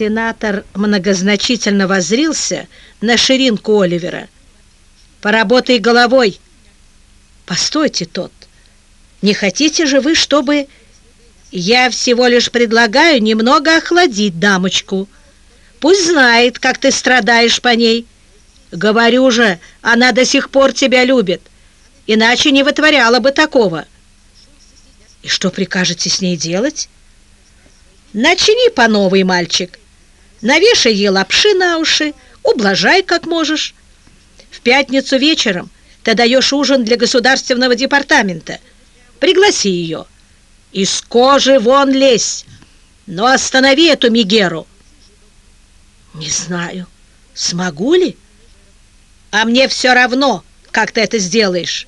Сенатор многозначительно воззрился на ширинку Оливера. «Поработай головой!» «Постойте, тот! Не хотите же вы, чтобы...» «Я всего лишь предлагаю немного охладить дамочку. Пусть знает, как ты страдаешь по ней. Говорю же, она до сих пор тебя любит, иначе не вытворяла бы такого». «И что прикажете с ней делать?» «Начини по новой, мальчик. Навешай ей лапши на уши, ублажай как можешь. В пятницу вечером ты даешь ужин для государственного департамента. Пригласи ее. Из кожи вон лезь, но останови эту Мигеру. Не знаю, смогу ли? А мне все равно, как ты это сделаешь.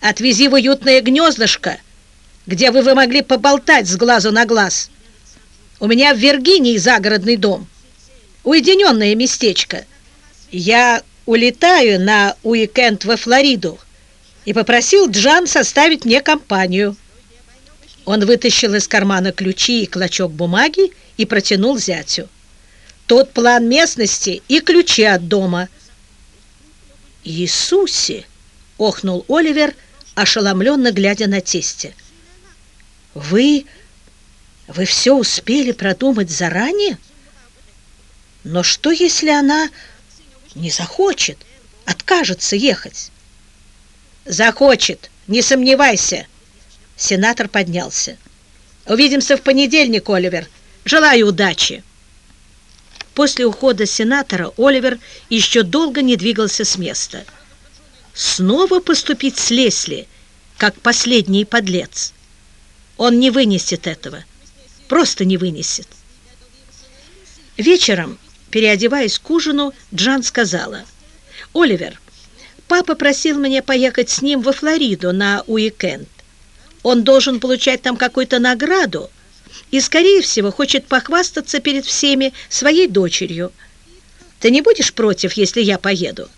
Отвези в уютное гнездышко, где вы, вы могли поболтать с глазу на глаз. У меня в Виргинии загородный дом. Уединенное местечко. Я улетаю на уикенд во Флориду и попросил Джан составить мне компанию. Он вытащил из кармана ключи и клочок бумаги и протянул зятю. Тот план местности и ключи от дома. «Иисусе!» — охнул Оливер, ошеломленно глядя на тесте. «Вы вы все успели продумать заранее? Но что, если она не захочет, откажется ехать? Захочет, не сомневайся. Сенатор поднялся. Увидимся в понедельник, Оливер. Желаю удачи. После ухода сенатора Оливер еще долго не двигался с места. Снова поступить с Лесли, как последний подлец. Он не вынесет этого просто не вынесет. Вечером, переодеваясь к ужину, Джан сказала, «Оливер, папа просил меня поехать с ним во Флориду на уикенд. Он должен получать там какую-то награду и, скорее всего, хочет похвастаться перед всеми своей дочерью. Ты не будешь против, если я поеду?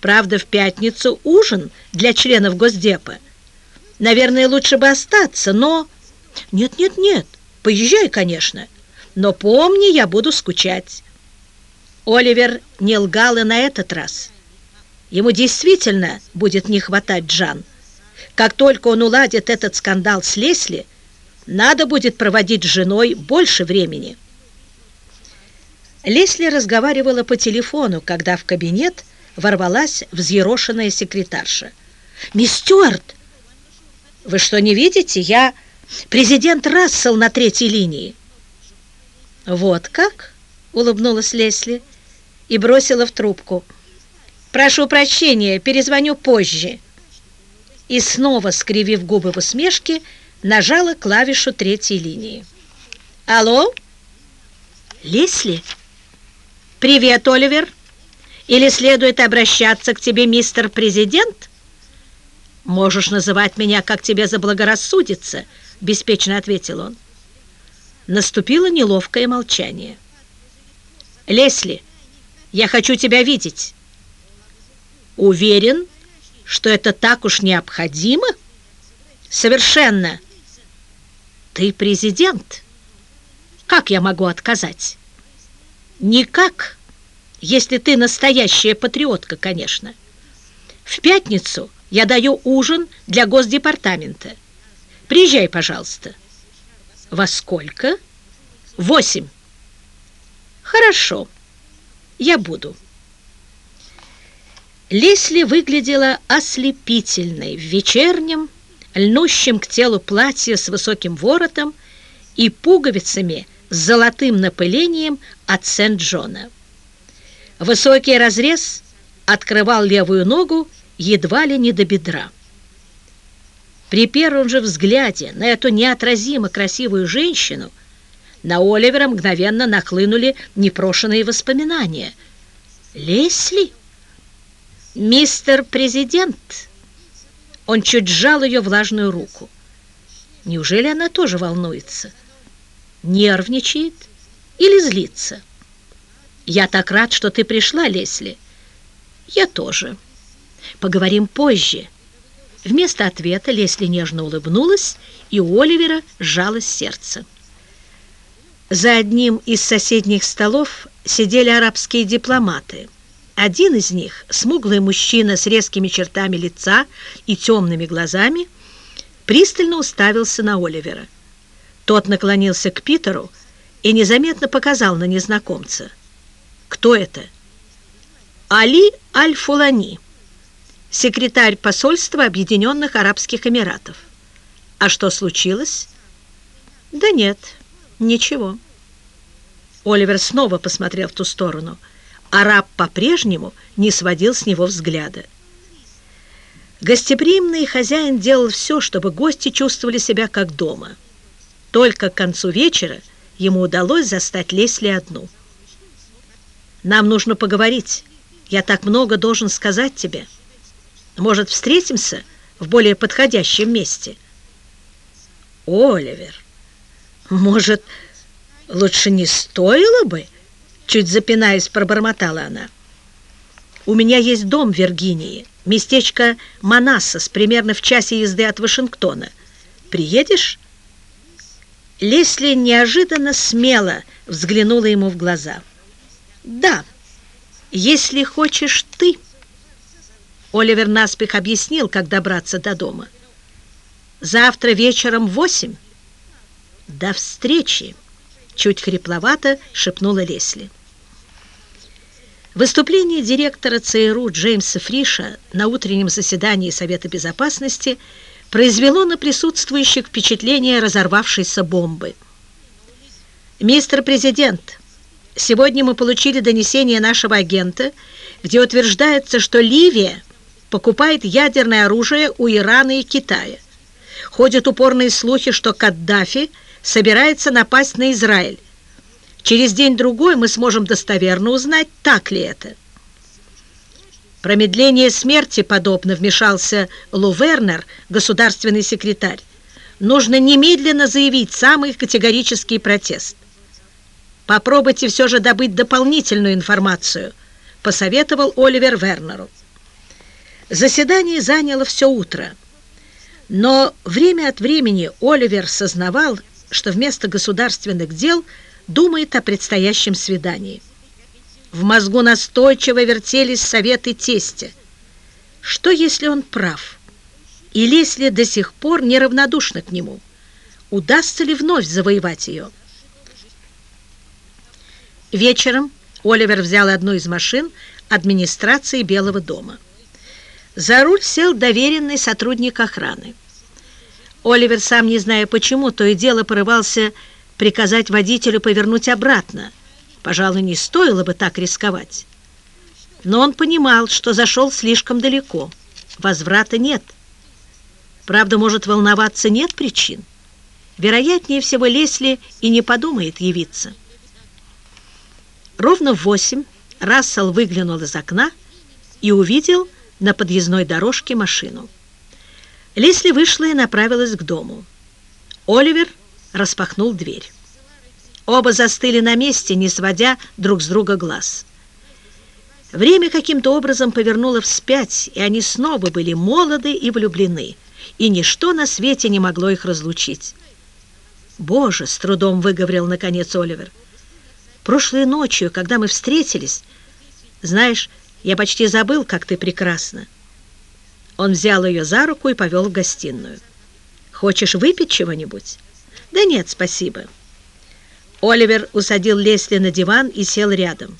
Правда, в пятницу ужин для членов Госдепа. Наверное, лучше бы остаться, но... Нет, нет, нет, Поезжай, конечно, но помни, я буду скучать». Оливер не лгал и на этот раз. Ему действительно будет не хватать Джан. Как только он уладит этот скандал с Лесли, надо будет проводить с женой больше времени. Лесли разговаривала по телефону, когда в кабинет ворвалась взъерошенная секретарша. «Мисс Стюарт, вы что, не видите? Я...» Президент Рассел на третьей линии. Вот как? Улыбнулась Лесли и бросила в трубку. Прошу прощения, перезвоню позже. И снова, скривив губы в усмешке, нажала клавишу третьей линии. Алло? Лесли? Привет, Оливер. Или следует обращаться к тебе, мистер президент? Можешь называть меня, как тебе заблагорассудится, —— беспечно ответил он. Наступило неловкое молчание. «Лесли, я хочу тебя видеть». «Уверен, что это так уж необходимо?» «Совершенно». «Ты президент. Как я могу отказать?» «Никак, если ты настоящая патриотка, конечно. В пятницу я даю ужин для Госдепартамента». Приезжай, пожалуйста. Во сколько? Восемь. Хорошо, я буду. Лесли выглядела ослепительной в вечернем, льнущем к телу платье с высоким воротом и пуговицами с золотым напылением от Сент-Джона. Высокий разрез открывал левую ногу едва ли не до бедра. При первом же взгляде на эту неотразимо красивую женщину на Оливера мгновенно нахлынули непрошенные воспоминания. «Лесли? Мистер Президент?» Он чуть сжал ее влажную руку. Неужели она тоже волнуется? Нервничает или злится? «Я так рад, что ты пришла, Лесли». «Я тоже. Поговорим позже». Вместо ответа Лесли нежно улыбнулась, и у Оливера сжалось сердце. За одним из соседних столов сидели арабские дипломаты. Один из них, смуглый мужчина с резкими чертами лица и темными глазами, пристально уставился на Оливера. Тот наклонился к Питеру и незаметно показал на незнакомца. «Кто это?» «Али Аль-Фулани, секретарь посольства Объединенных Арабских Эмиратов». «А что случилось?» «Да нет, ничего». Оливер снова посмотрел в ту сторону. Араб по-прежнему не сводил с него взгляда. Гостеприимный хозяин делал все, чтобы гости чувствовали себя как дома. Только к концу вечера ему удалось застать Лесли одну. «Нам нужно поговорить. Я так много должен сказать тебе. Может, встретимся в более подходящем месте?» «Оливер, может, лучше не стоило бы?» Чуть запинаясь, пробормотала она. «У меня есть дом в Виргинии, местечко Манассас, примерно в часе езды от Вашингтона. Приедешь?» Лесли неожиданно смело взглянула ему в глаза. «Да, если хочешь ты». Оливер наспех объяснил, как добраться до дома. «Завтра вечером в восемь». «До встречи!» — чуть хрипловато шепнула Лесли. Выступление директора ЦРУ Джеймса Фриша на утреннем заседании Совета Безопасности – произвело на присутствующих впечатление разорвавшейся бомбы. «Мистер Президент, сегодня мы получили донесение нашего агента, где утверждается, что Ливия покупает ядерное оружие у Ирана и Китая. Ходят упорные слухи, что Каддафи собирается напасть на Израиль. Через день-другой мы сможем достоверно узнать, так ли это». Промедление смерти подобно вмешался Лу Вернер, государственный секретарь. Нужно немедленно заявить самый категорический протест. Попробуйте все же добыть дополнительную информацию, посоветовал Оливер Вернеру. Заседание заняло все утро, но время от времени Оливер сознавал, что вместо государственных дел думает о предстоящем свидании. В мозгу настойчиво вертелись советы тестя. Что, если он прав? И Лесли до сих пор неравнодушна к нему? Удастся ли вновь завоевать ее? Вечером Оливер взял одну из машин администрации Белого дома. За руль сел доверенный сотрудник охраны. Оливер, сам не зная почему, то и дело порывался приказать водителю повернуть обратно – Пожалуй, не стоило бы так рисковать. Но он понимал, что зашел слишком далеко. Возврата нет. Правда, может волноваться нет причин. Вероятнее всего, Лесли и не подумает явиться. Ровно в восемь Рассел выглянул из окна и увидел на подъездной дорожке машину. Лесли вышла и направилась к дому. Оливер распахнул дверь. Оба застыли на месте, не сводя друг с друга глаз. Время каким-то образом повернуло вспять, и они снова были молоды и влюблены, и ничто на свете не могло их разлучить. «Боже!» — с трудом выговорил наконец Оливер. «Прошлой ночью, когда мы встретились, знаешь, я почти забыл, как ты прекрасна». Он взял ее за руку и повел в гостиную. «Хочешь выпить чего-нибудь?» «Да нет, спасибо». Оливер усадил Лесли на диван и сел рядом.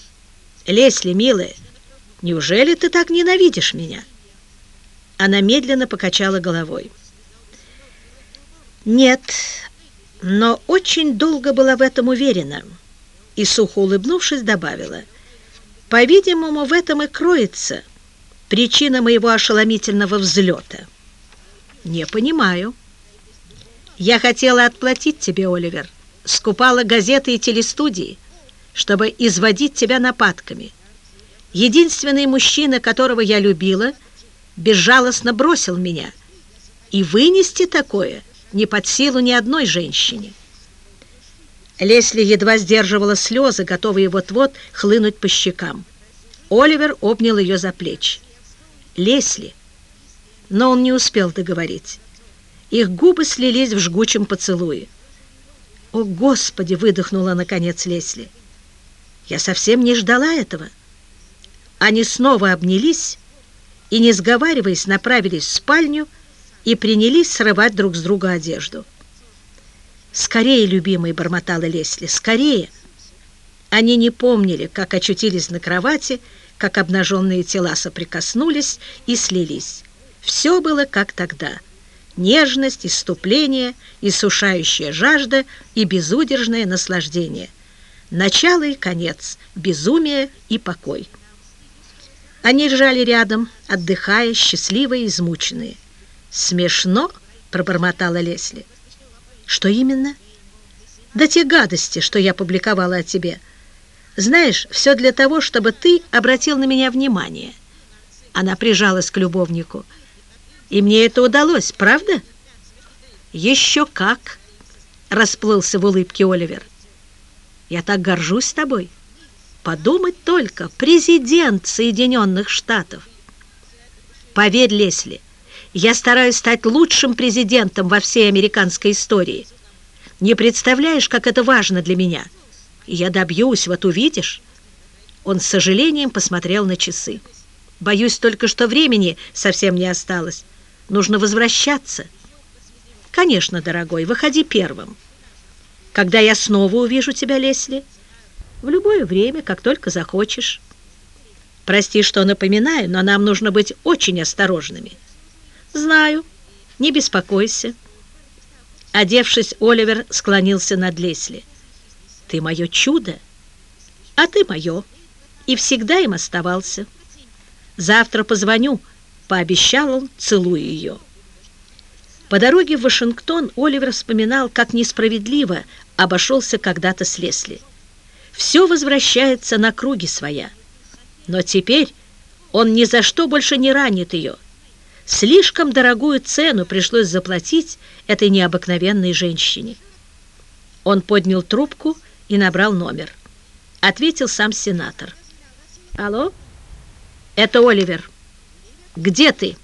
«Лесли, милая, неужели ты так ненавидишь меня?» Она медленно покачала головой. «Нет, но очень долго была в этом уверена» и, сухо улыбнувшись, добавила, «По-видимому, в этом и кроется причина моего ошеломительного взлета». «Не понимаю». «Я хотела отплатить тебе, Оливер» скупала газеты и телестудии, чтобы изводить тебя нападками. Единственный мужчина, которого я любила, безжалостно бросил меня, и вынести такое не под силу ни одной женщине. Лесли едва сдерживала слезы, готовые вот-вот хлынуть по щекам. Оливер обнял ее за плечи. «Лесли!» Но он не успел договорить. Их губы слились в жгучем поцелуе. «О, Господи!» — выдохнула наконец Лесли. «Я совсем не ждала этого». Они снова обнялись и, не сговариваясь, направились в спальню и принялись срывать друг с друга одежду. «Скорее, любимый!» — бормотала Лесли. «Скорее!» Они не помнили, как очутились на кровати, как обнаженные тела соприкоснулись и слились. Все было как тогда. Нежность, иступление, иссушающая жажда и безудержное наслаждение. Начало и конец, безумие и покой. Они лежали рядом, отдыхая, счастливые и измученные. «Смешно?» — пробормотала Лесли. «Что именно?» «Да те гадости, что я публиковала о тебе. Знаешь, все для того, чтобы ты обратил на меня внимание». Она прижалась к любовнику. «И мне это удалось, правда?» «Еще как!» — расплылся в улыбке Оливер. «Я так горжусь тобой». Подумать только, президент Соединенных Штатов. Поверь, Лесли, я стараюсь стать лучшим президентом во всей американской истории. Не представляешь, как это важно для меня. я добьюсь, вот увидишь. Он с сожалением посмотрел на часы. Боюсь только, что времени совсем не осталось. Нужно возвращаться. Конечно, дорогой, выходи первым. Когда я снова увижу тебя, Лесли, в любое время, как только захочешь. Прости, что напоминаю, но нам нужно быть очень осторожными. Знаю, не беспокойся. Одевшись, Оливер склонился над Лесли. Ты мое чудо, а ты мое. И всегда им оставался. Завтра позвоню, пообещал он, целуя ее. По дороге в Вашингтон Оливер вспоминал, как несправедливо обошелся когда-то с Лесли все возвращается на круги своя. Но теперь он ни за что больше не ранит ее. Слишком дорогую цену пришлось заплатить этой необыкновенной женщине. Он поднял трубку и набрал номер. Ответил сам сенатор. «Алло? Это Оливер. Где ты?»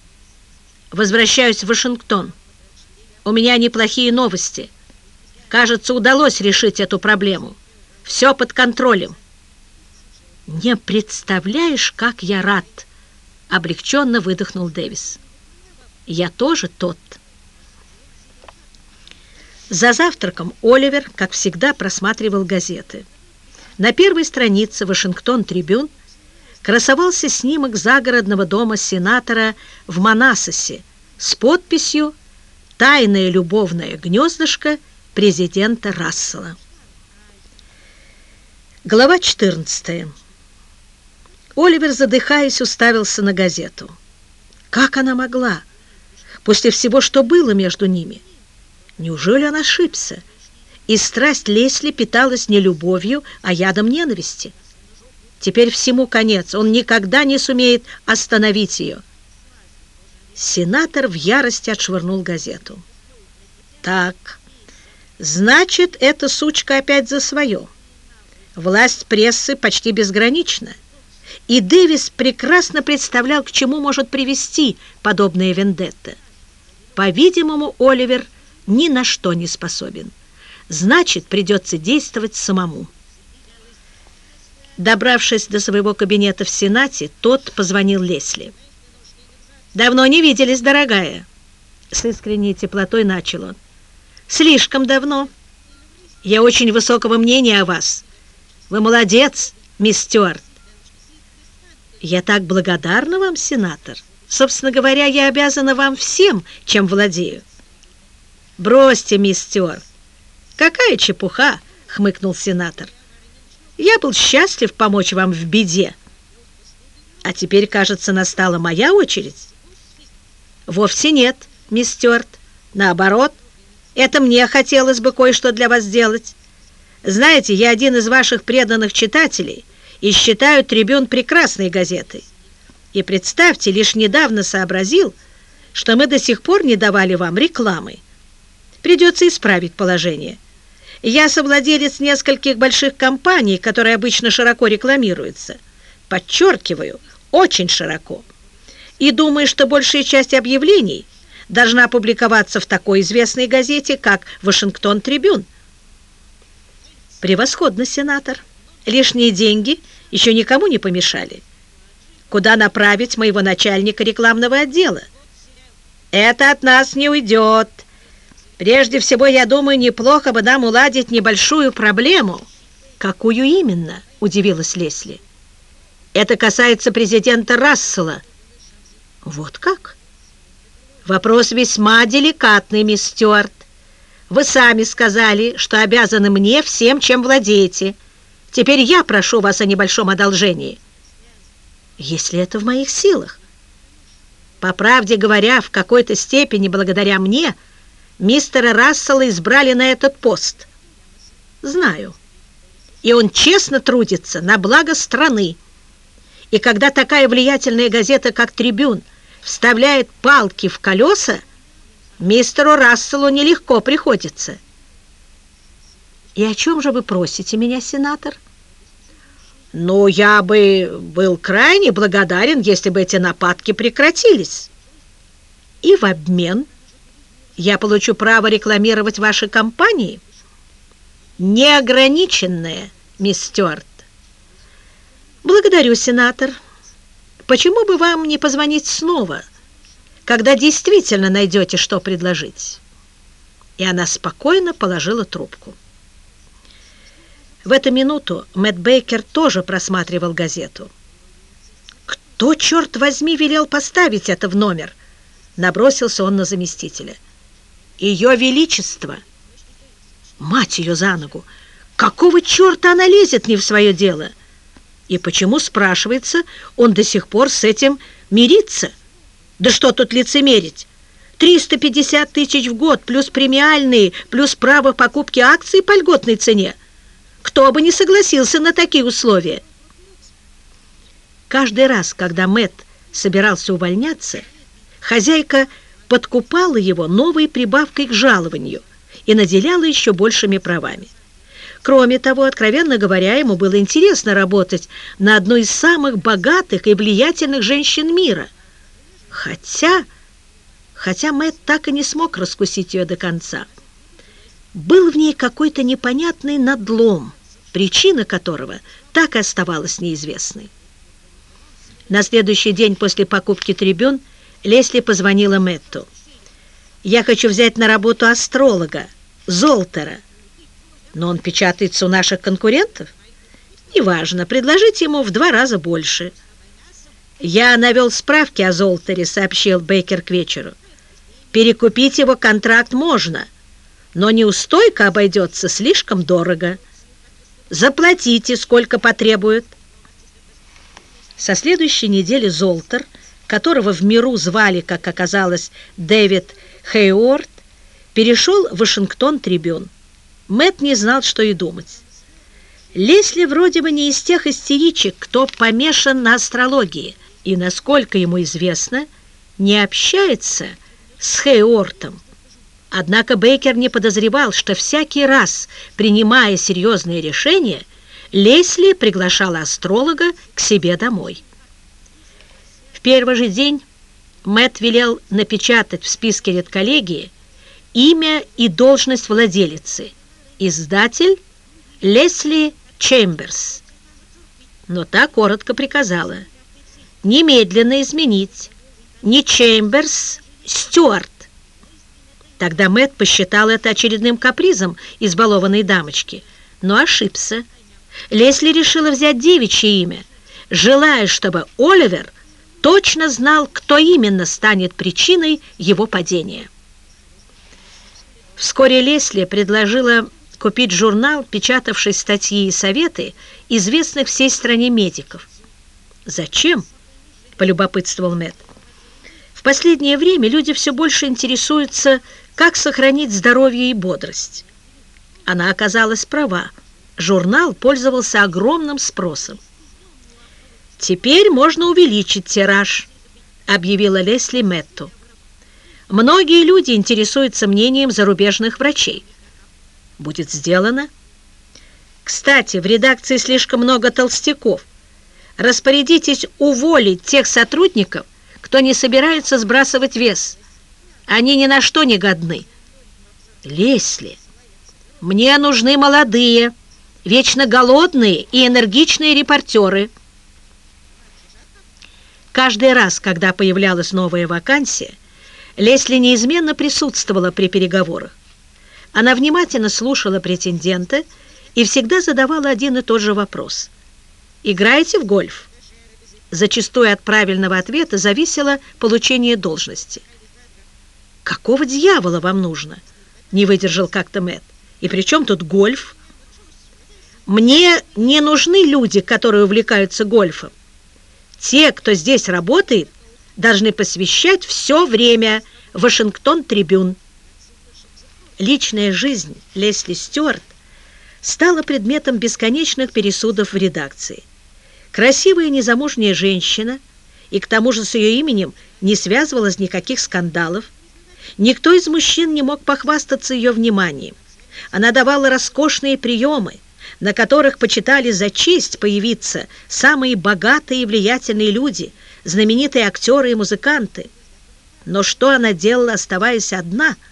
«Возвращаюсь в Вашингтон. У меня неплохие новости. Кажется, удалось решить эту проблему». Все под контролем. Не представляешь, как я рад, облегченно выдохнул Дэвис. Я тоже тот. За завтраком Оливер, как всегда, просматривал газеты. На первой странице «Вашингтон-трибюн» красовался снимок загородного дома сенатора в Манасосе с подписью «Тайное любовное гнездышко президента Рассела». Глава 14. Оливер, задыхаясь, уставился на газету. Как она могла? После всего, что было между ними. Неужели он ошибся? И страсть Лесли питалась не любовью, а ядом ненависти. Теперь всему конец. Он никогда не сумеет остановить ее. Сенатор в ярости отшвырнул газету. Так, значит, эта сучка опять за свое. Власть прессы почти безгранична, и Дэвис прекрасно представлял, к чему может привести подобная вендетта. По-видимому, Оливер ни на что не способен. Значит, придется действовать самому. Добравшись до своего кабинета в Сенате, тот позвонил Лесли. «Давно не виделись, дорогая!» С искренней теплотой начал он. «Слишком давно. Я очень высокого мнения о вас. Вы молодец, мисс Стюарт. Я так благодарна вам, сенатор. Собственно говоря, я обязана вам всем, чем владею. Бросьте, мисс Стюарт. Какая чепуха, хмыкнул сенатор. Я был счастлив помочь вам в беде. А теперь, кажется, настала моя очередь. Вовсе нет, мисс Стюарт. Наоборот, это мне хотелось бы кое-что для вас сделать. Знаете, я один из ваших преданных читателей и считаю «Трибюн» прекрасной газетой. И представьте, лишь недавно сообразил, что мы до сих пор не давали вам рекламы. Придется исправить положение. Я совладелец нескольких больших компаний, которые обычно широко рекламируются. Подчеркиваю, очень широко. И думаю, что большая часть объявлений должна публиковаться в такой известной газете, как «Вашингтон Трибюн». Превосходно, сенатор. Лишние деньги еще никому не помешали. Куда направить моего начальника рекламного отдела? Это от нас не уйдет. Прежде всего, я думаю, неплохо бы нам уладить небольшую проблему. Какую именно? Удивилась Лесли. Это касается президента Рассела. Вот как? Вопрос весьма деликатный, мисс Стюарт. Вы сами сказали, что обязаны мне всем, чем владеете. Теперь я прошу вас о небольшом одолжении. Если это в моих силах. По правде говоря, в какой-то степени благодаря мне мистера Рассела избрали на этот пост. Знаю. И он честно трудится на благо страны. И когда такая влиятельная газета, как «Трибюн», вставляет палки в колеса, мистеру Расселу нелегко приходится. И о чем же вы просите меня, сенатор? Ну, я бы был крайне благодарен, если бы эти нападки прекратились. И в обмен я получу право рекламировать ваши компании? Неограниченное, мисс Стюарт. Благодарю, сенатор. Почему бы вам не позвонить снова, когда действительно найдете, что предложить?» И она спокойно положила трубку. В эту минуту Мэтт Бейкер тоже просматривал газету. «Кто, черт возьми, велел поставить это в номер?» Набросился он на заместителя. «Ее Величество!» Мать ее за ногу! Какого черта она лезет не в свое дело? И почему, спрашивается, он до сих пор с этим мирится? Да что тут лицемерить? 350 тысяч в год, плюс премиальные, плюс право покупки акций по льготной цене. Кто бы не согласился на такие условия? Каждый раз, когда Мэт собирался увольняться, хозяйка подкупала его новой прибавкой к жалованию и наделяла еще большими правами. Кроме того, откровенно говоря, ему было интересно работать на одной из самых богатых и влиятельных женщин мира. Хотя, хотя Мэтт так и не смог раскусить ее до конца. Был в ней какой-то непонятный надлом, причина которого так и оставалась неизвестной. На следующий день после покупки трибюн Лесли позвонила Мэтту. «Я хочу взять на работу астролога, Золтера, но он печатается у наших конкурентов. Неважно, предложите ему в два раза больше. Я навел справки о Золтере, сообщил Бейкер к вечеру. Перекупить его контракт можно, но неустойка обойдется слишком дорого. Заплатите, сколько потребует. Со следующей недели Золтер, которого в миру звали, как оказалось, Дэвид Хейворд, перешел в Вашингтон-трибюн. Мэт не знал, что и думать. Лесли вроде бы не из тех истеричек, кто помешан на астрологии, и, насколько ему известно, не общается с Хейортом. Однако Бейкер не подозревал, что всякий раз, принимая серьезные решения, Лесли приглашала астролога к себе домой. В первый же день Мэт велел напечатать в списке редколлегии имя и должность владелицы – Издатель Лесли Чемберс. Но та коротко приказала немедленно изменить не Чемберс, Стюарт. Тогда Мэтт посчитал это очередным капризом избалованной дамочки, но ошибся. Лесли решила взять девичье имя, желая, чтобы Оливер точно знал, кто именно станет причиной его падения. Вскоре Лесли предложила купить журнал, печатавший статьи и советы известных всей стране медиков. «Зачем?» – полюбопытствовал Мэтт. «В последнее время люди все больше интересуются, как сохранить здоровье и бодрость». Она оказалась права. Журнал пользовался огромным спросом. «Теперь можно увеличить тираж», — объявила Лесли Мэтту. «Многие люди интересуются мнением зарубежных врачей будет сделано. Кстати, в редакции слишком много толстяков. Распорядитесь уволить тех сотрудников, кто не собирается сбрасывать вес. Они ни на что не годны. Лесли, мне нужны молодые, вечно голодные и энергичные репортеры. Каждый раз, когда появлялась новая вакансия, Лесли неизменно присутствовала при переговорах. Она внимательно слушала претендента и всегда задавала один и тот же вопрос. «Играете в гольф?» Зачастую от правильного ответа зависело получение должности. «Какого дьявола вам нужно?» — не выдержал как-то Мэтт. «И при тут гольф?» «Мне не нужны люди, которые увлекаются гольфом. Те, кто здесь работает, должны посвящать все время Вашингтон-трибюн». Личная жизнь Лесли Стюарт стала предметом бесконечных пересудов в редакции. Красивая незамужняя женщина, и к тому же с ее именем не связывалось никаких скандалов, никто из мужчин не мог похвастаться ее вниманием. Она давала роскошные приемы, на которых почитали за честь появиться самые богатые и влиятельные люди, знаменитые актеры и музыканты. Но что она делала, оставаясь одна –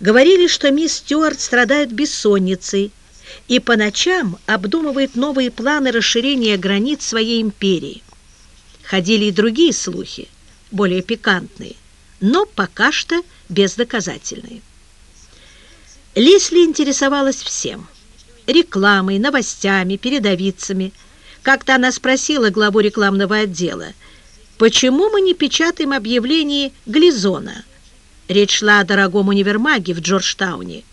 Говорили, что мисс Стюарт страдает бессонницей и по ночам обдумывает новые планы расширения границ своей империи. Ходили и другие слухи, более пикантные, но пока что бездоказательные. Лесли интересовалась всем – рекламой, новостями, передовицами. Как-то она спросила главу рекламного отдела, почему мы не печатаем объявление Глизона – Речь шла о дорогом универмаге в Джорджтауне.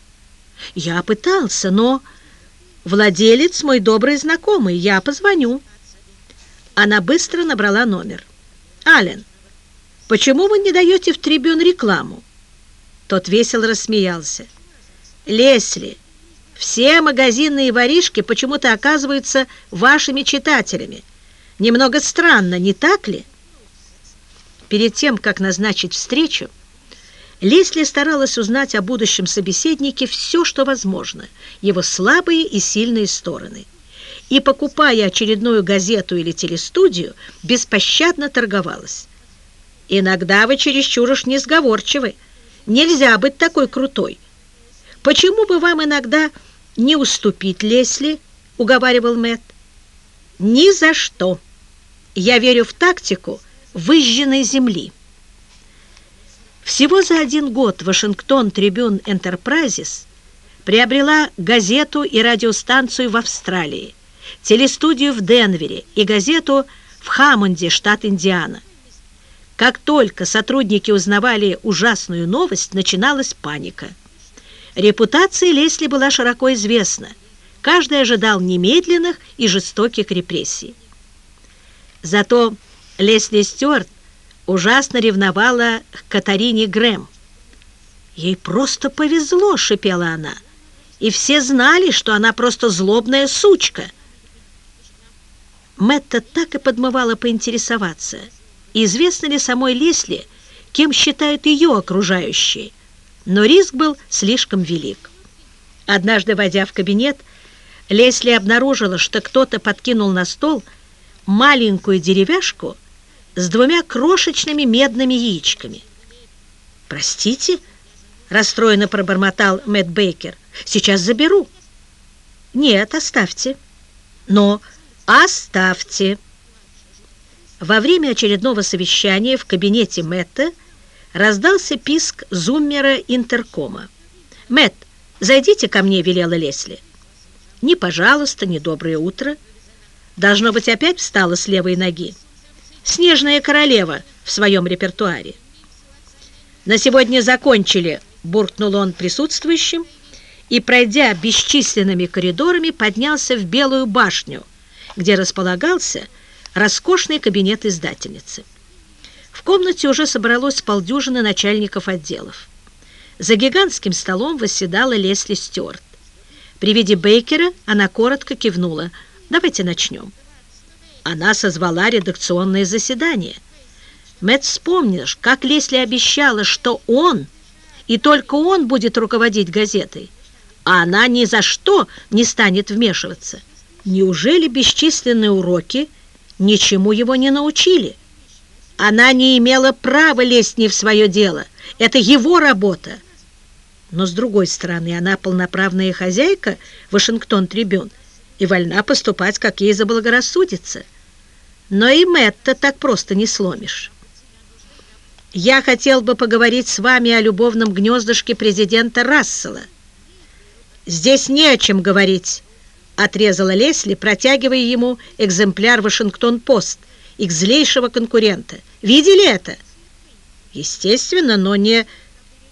Я пытался, но... Владелец мой добрый знакомый, я позвоню. Она быстро набрала номер. Ален, почему вы не даете в трибюн рекламу? Тот весело рассмеялся. Лесли, все магазинные воришки почему-то оказываются вашими читателями. Немного странно, не так ли? Перед тем, как назначить встречу, Лесли старалась узнать о будущем собеседнике все, что возможно, его слабые и сильные стороны. И, покупая очередную газету или телестудию, беспощадно торговалась. «Иногда вы чересчур уж несговорчивы. Нельзя быть такой крутой. Почему бы вам иногда не уступить Лесли?» — уговаривал Мэтт. «Ни за что. Я верю в тактику выжженной земли». Всего за один год Вашингтон Трибюн Энтерпрайзис приобрела газету и радиостанцию в Австралии, телестудию в Денвере и газету в Хаммонде, штат Индиана. Как только сотрудники узнавали ужасную новость, начиналась паника. Репутация Лесли была широко известна. Каждый ожидал немедленных и жестоких репрессий. Зато Лесли Стюарт ужасно ревновала к Катарине Грэм. «Ей просто повезло», — шипела она, «и все знали, что она просто злобная сучка». Мэтта так и подмывала поинтересоваться, известно ли самой Лесли, кем считают ее окружающие, но риск был слишком велик. Однажды, войдя в кабинет, Лесли обнаружила, что кто-то подкинул на стол маленькую деревяшку с двумя крошечными медными яичками. «Простите?» — расстроенно пробормотал Мэтт Бейкер. «Сейчас заберу». «Нет, оставьте». «Но оставьте». Во время очередного совещания в кабинете Мэтта раздался писк зуммера интеркома. «Мэтт, зайдите ко мне», — велела Лесли. «Ни пожалуйста, ни доброе утро». Должно быть, опять встала с левой ноги. «Снежная королева» в своем репертуаре. «На сегодня закончили», — буркнул он присутствующим, и, пройдя бесчисленными коридорами, поднялся в Белую башню, где располагался роскошный кабинет издательницы. В комнате уже собралось полдюжины начальников отделов. За гигантским столом восседала Лесли Стюарт. При виде Бейкера она коротко кивнула. «Давайте начнем». Она созвала редакционное заседание. Мэтт вспомнишь, как Лесли обещала, что он, и только он будет руководить газетой, а она ни за что не станет вмешиваться. Неужели бесчисленные уроки ничему его не научили? Она не имела права лезть не в свое дело. Это его работа. Но, с другой стороны, она полноправная хозяйка Вашингтон-Трибюн и вольна поступать, как ей заблагорассудится. Но и Мэтта так просто не сломишь. Я хотел бы поговорить с вами о любовном гнездышке президента Рассела. Здесь не о чем говорить, отрезала Лесли, протягивая ему экземпляр Вашингтон-Пост, их злейшего конкурента. Видели это? Естественно, но не...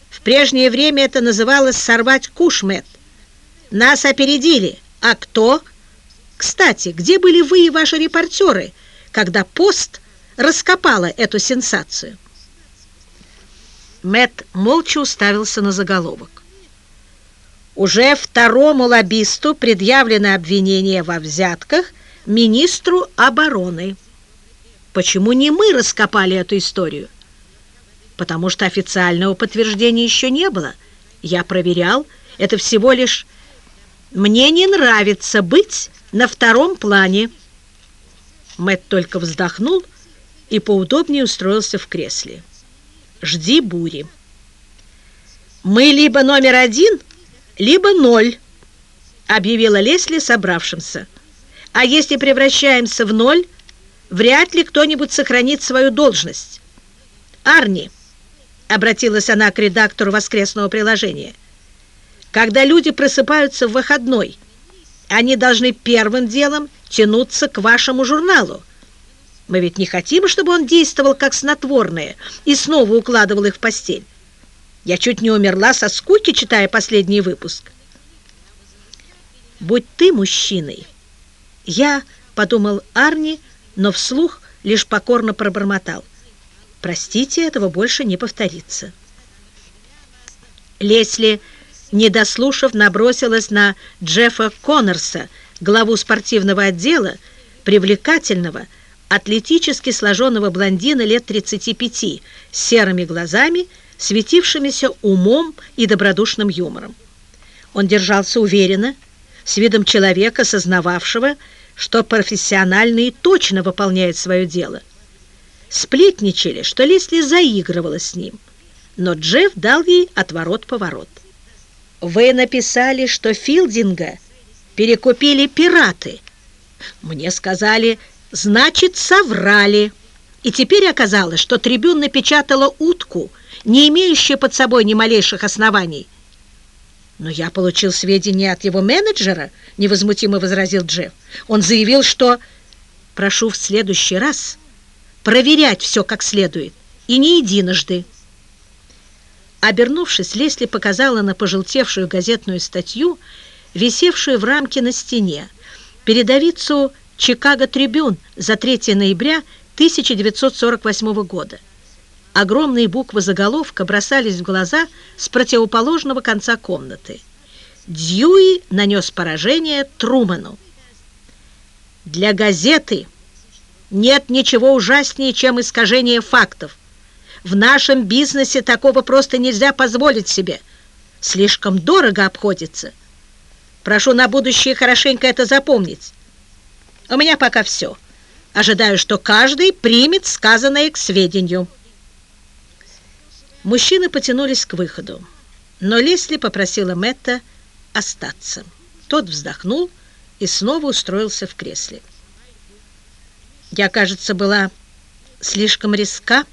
В прежнее время это называлось «сорвать кушмет». Нас опередили. А кто? Кстати, где были вы и ваши репортеры, когда пост раскопала эту сенсацию? Мэт молча уставился на заголовок. Уже второму лоббисту предъявлено обвинение во взятках министру обороны. Почему не мы раскопали эту историю? потому что официального подтверждения еще не было. Я проверял, это всего лишь «мне не нравится быть на втором плане». Мэтт только вздохнул и поудобнее устроился в кресле. «Жди бури». «Мы либо номер один, либо ноль», — объявила Лесли собравшимся. «А если превращаемся в ноль, вряд ли кто-нибудь сохранит свою должность. Арни» обратилась она к редактору воскресного приложения. Когда люди просыпаются в выходной, они должны первым делом тянуться к вашему журналу. Мы ведь не хотим, чтобы он действовал как снотворное и снова укладывал их в постель. Я чуть не умерла со скуки, читая последний выпуск. «Будь ты мужчиной!» Я, подумал Арни, но вслух лишь покорно пробормотал. Простите, этого больше не повторится. Лесли, не дослушав, набросилась на Джеффа Коннорса, главу спортивного отдела, привлекательного, атлетически сложенного блондина лет 35, с серыми глазами, светившимися умом и добродушным юмором. Он держался уверенно, с видом человека, сознававшего, что профессионально и точно выполняет свое дело – Сплетничали, что Лесли заигрывала с ним, но Джефф дал ей отворот-поворот. «Вы написали, что Филдинга перекупили пираты. Мне сказали, значит, соврали. И теперь оказалось, что трибюн напечатала утку, не имеющую под собой ни малейших оснований. «Но я получил сведения от его менеджера», — невозмутимо возразил Джефф. «Он заявил, что...» «Прошу в следующий раз проверять все как следует, и не единожды. Обернувшись, Лесли показала на пожелтевшую газетную статью, висевшую в рамке на стене, передовицу «Чикаго Трибюн» за 3 ноября 1948 года. Огромные буквы заголовка бросались в глаза с противоположного конца комнаты. Дьюи нанес поражение Труману. Для газеты нет ничего ужаснее, чем искажение фактов. В нашем бизнесе такого просто нельзя позволить себе. Слишком дорого обходится. Прошу на будущее хорошенько это запомнить. У меня пока все. Ожидаю, что каждый примет сказанное к сведению. Мужчины потянулись к выходу, но Лесли попросила Мэтта остаться. Тот вздохнул и снова устроился в кресле. Я, кажется, была слишком риска,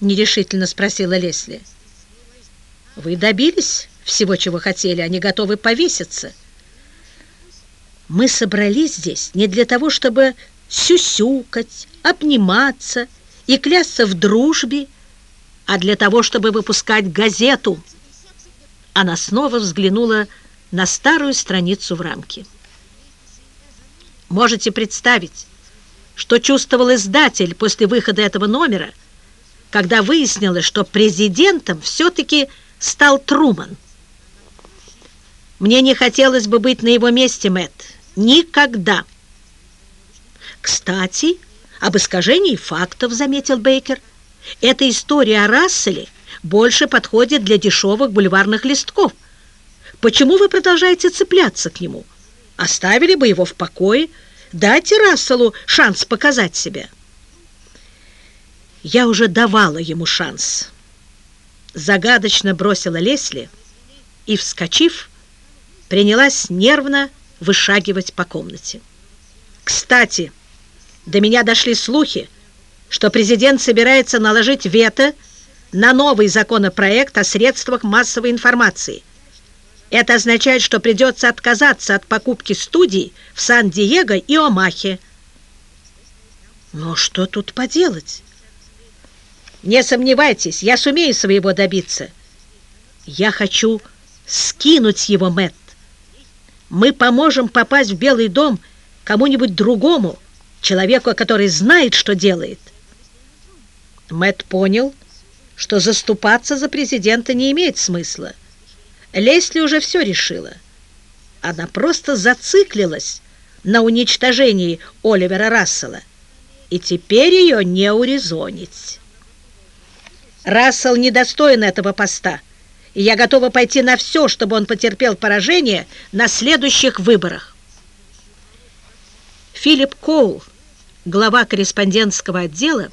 нерешительно спросила Лесли. Вы добились всего, чего хотели, они готовы повеситься. Мы собрались здесь не для того, чтобы сюсюкать, обниматься и клясться в дружбе, а для того, чтобы выпускать газету. Она снова взглянула на старую страницу в рамке. Можете представить, что чувствовал издатель после выхода этого номера, когда выяснилось, что президентом все-таки стал Труман. Мне не хотелось бы быть на его месте, Мэтт. Никогда. Кстати, об искажении фактов, заметил Бейкер. Эта история о Расселе больше подходит для дешевых бульварных листков. Почему вы продолжаете цепляться к нему? Оставили бы его в покое, Дайте Расселу шанс показать себя. Я уже давала ему шанс. Загадочно бросила Лесли, и, вскочив, принялась нервно вышагивать по комнате. Кстати, до меня дошли слухи, что президент собирается наложить вето на новый законопроект о средствах массовой информации. Это означает, что придется отказаться от покупки студий в Сан-Диего и Омахе. Но что тут поделать? Не сомневайтесь, я сумею своего добиться. Я хочу скинуть его, Мэтт. Мы поможем попасть в Белый дом кому-нибудь другому, человеку, который знает, что делает. Мэтт понял, что заступаться за президента не имеет смысла. Лесли уже все решила. Она просто зациклилась на уничтожении Оливера Рассела, и теперь ее не урезонить. Рассел недостоин этого поста, и я готова пойти на все, чтобы он потерпел поражение на следующих выборах. Филипп Коул, глава корреспондентского отдела,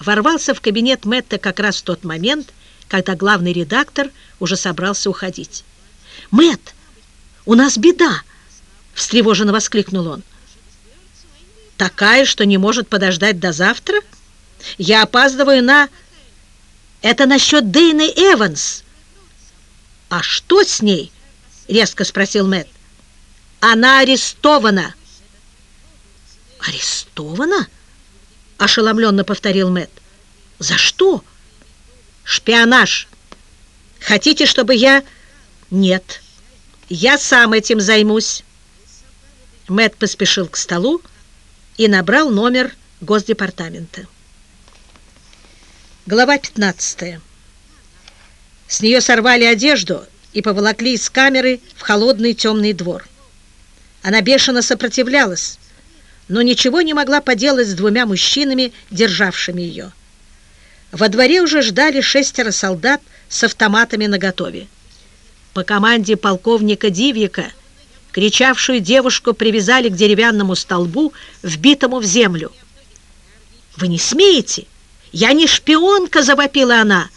ворвался в кабинет Мэтта как раз в тот момент, когда главный редактор уже собрался уходить. «Мэтт, у нас беда!» — встревоженно воскликнул он. «Такая, что не может подождать до завтра? Я опаздываю на...» «Это насчет Дейны Эванс!» «А что с ней?» — резко спросил Мэтт. «Она арестована!» «Арестована?» Ошеломленно повторил Мэт. «За что?» «Шпионаж. Хотите, чтобы я...» «Нет, я сам этим займусь». Мэт поспешил к столу и набрал номер Госдепартамента. Глава 15. С нее сорвали одежду и поволокли из камеры в холодный темный двор. Она бешено сопротивлялась, но ничего не могла поделать с двумя мужчинами, державшими ее. Во дворе уже ждали шестеро солдат с автоматами наготове. По команде полковника Дивьяка кричавшую девушку привязали к деревянному столбу, вбитому в землю. «Вы не смеете? Я не шпионка!» — завопила она.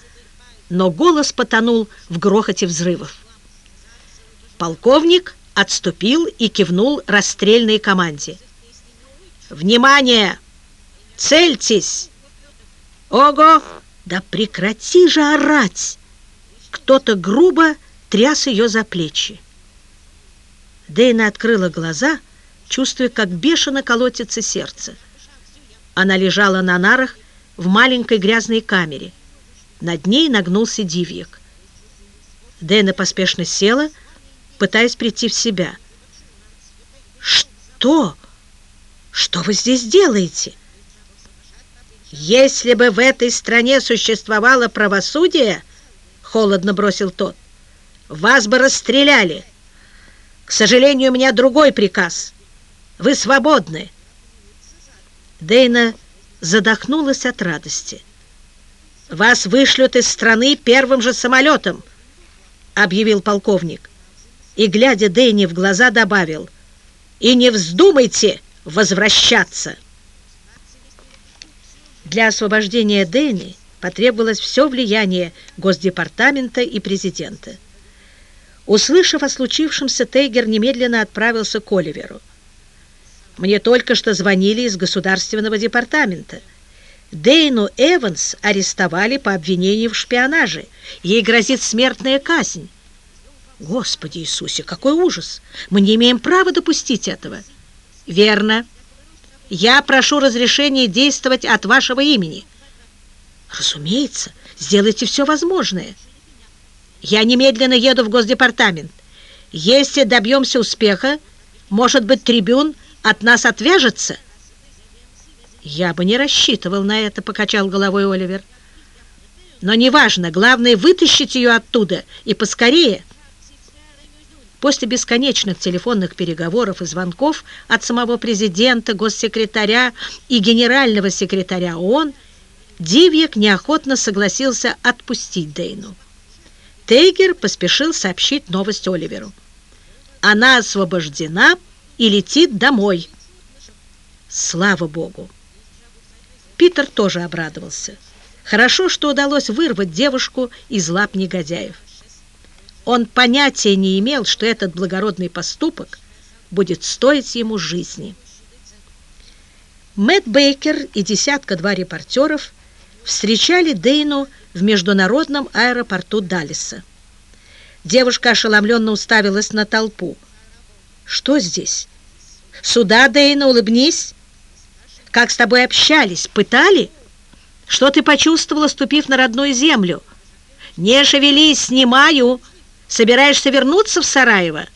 Но голос потонул в грохоте взрывов. Полковник отступил и кивнул расстрельной команде. Внимание! Цельтесь! Ого! Да прекрати же орать! Кто-то грубо тряс ее за плечи. Дейна открыла глаза, чувствуя, как бешено колотится сердце. Она лежала на нарах в маленькой грязной камере. Над ней нагнулся дивьек. Дэна поспешно села, пытаясь прийти в себя. «Что?» Что вы здесь делаете? Если бы в этой стране существовало правосудие, холодно бросил тот, вас бы расстреляли. К сожалению, у меня другой приказ. Вы свободны. Дейна задохнулась от радости. «Вас вышлют из страны первым же самолетом», — объявил полковник. И, глядя Дейне в глаза, добавил, «И не вздумайте возвращаться. Для освобождения Дэни потребовалось все влияние Госдепартамента и президента. Услышав о случившемся, Тейгер немедленно отправился к Оливеру. «Мне только что звонили из Государственного департамента. Дейну Эванс арестовали по обвинению в шпионаже. Ей грозит смертная казнь». «Господи Иисусе, какой ужас! Мы не имеем права допустить этого!» «Верно. Я прошу разрешения действовать от вашего имени». «Разумеется, сделайте все возможное». «Я немедленно еду в Госдепартамент. Если добьемся успеха, может быть, трибюн от нас отвяжется?» «Я бы не рассчитывал на это», — покачал головой Оливер. «Но неважно, главное, вытащить ее оттуда, и поскорее». После бесконечных телефонных переговоров и звонков от самого президента, госсекретаря и генерального секретаря ООН Дивьек неохотно согласился отпустить Дейну. Тейгер поспешил сообщить новость Оливеру. Она освобождена и летит домой. Слава Богу! Питер тоже обрадовался. Хорошо, что удалось вырвать девушку из лап негодяев. Он понятия не имел, что этот благородный поступок будет стоить ему жизни. Мэтт Бейкер и десятка-два репортеров встречали Дейну в международном аэропорту Даллиса. Девушка ошеломленно уставилась на толпу. «Что здесь?» «Сюда, Дейна, улыбнись!» «Как с тобой общались? Пытали?» «Что ты почувствовала, ступив на родную землю?» «Не шевелись, снимаю!» «Собираешься вернуться в Сараево?»